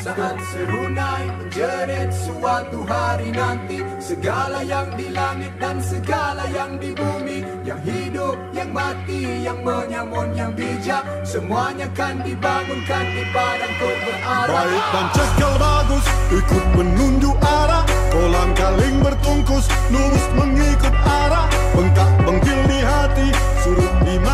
Saat serunai menjerit suatu hari nanti Segala yang di langit dan segala yang di bumi Yang hidup, yang mati, yang menyamun, yang bijak Semuanya kan dibangunkan di padang kau berarah Baik dan cekal bagus, ikut menunjuk arah. Kolang kaling bertungkus, lurus mengikut arah. Bengkak bengkil di hati, suruh dimakan hari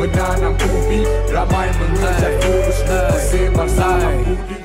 menanam ubi Ramai mengejar kurus sebar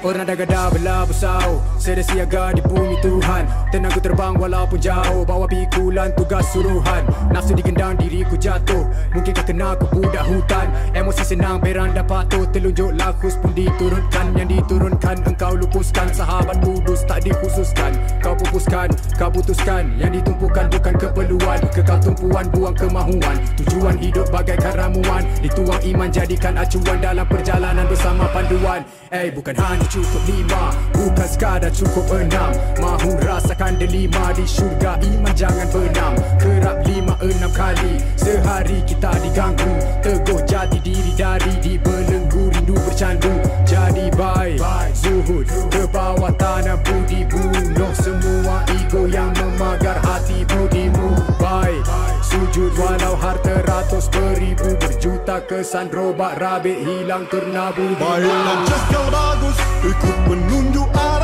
Orang dah gadah belah besau Saya dah siaga di bumi Tuhan. Tenang ku terbang walaupun jauh Bawa pikulan tugas suruhan. Nafsu digendang diriku jatuh. Mungkin kau kena aku budak hutan? Emosi senang berang dah patuh. Telunjuk lakus pun diturunkan. Yang diturunkan engkau lupuskan. Sahabat kudus tak dikhususkan Kau pupuskan, kau putuskan Yang ditumpukan bukan keperluan. Kekal tumpuan buang kemahuan. Tujuan hidup bagaikan ramuan Dituang iman jadikan acuan Dalam perjalanan bersama panduan. Eh bukan hanya cukup lima Bukan sekadar cukup enam. Mahu rasakan delima Di syurga iman jangan benam. Kerap lima enam kali Sehari kita diganggu. Teguh jati diri dari Dibelenggu rindu bercandu. Jadi baik Zuhud ke bawah tanah budi Bunuh semua ego yang memagar hati budimu. Baik Sujud walau harta ratus beribu. Berjuta kesan robak rabik hilang ternabu. Baik dan cekal bagus, ikut menunjuk arah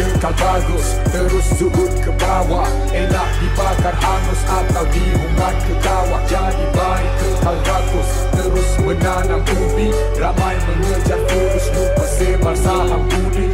cekal bagus Terus sudut ke bawah. Elak dibakar hangus Atau diumbat ke kawah. Jadi baik kekal rakus Terus menanam ubi. Ramai mengejar kurus Lupa sebar saham budi.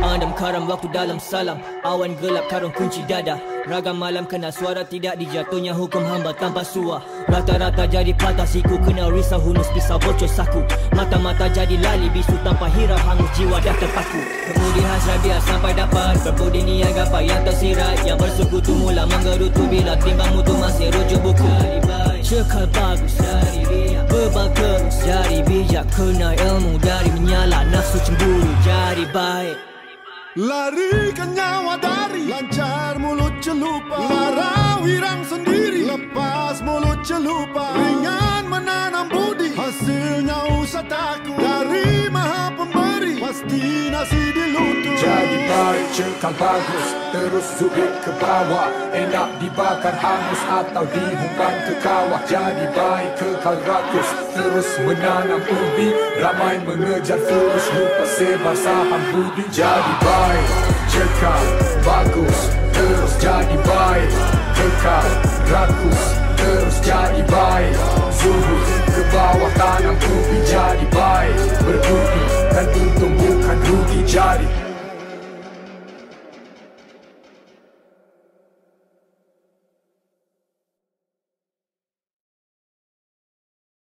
Adam karam waktu dalam salam. Awan gelap karung kunci dada. Ragam malam kena suara tidak dijatuhnya hukum hamba tanpa suah Rata-rata jadi patah siku kena risau hunus pisau bocor saku. Mata-mata jadi lali bisu tanpa hirau hangus jiwa dah terpaku. Kemudi hasrat biar sampai dapat. Berbudi niat gapai yang tersirat. Yang bersekutu mula menggerutu bila timbang mutu masih rujuk buku. Cekal bagus dari Bebal kerus jadi bijak. Kena ilmu dari menyala nafsu cemburu. Jadi baik. Larikan nyawa dari Lancar mulut celupa. Lara celupa Ringan menanam budi. Hasilnya usah takut. Dari maha pemberi. Pasti nasi dilutut Jadi baik cekal bagus. Terus sudut ke bawah. Enak dibakar hangus Atau dihumban ke kawah. Jadi baik kekal rakus. Terus menanam ubi. Ramai mengejar fulus Lupa sebar saham budi. Jadi baik cekal bagus Jadi baik Berbudi kan untung bukan rugi Jadi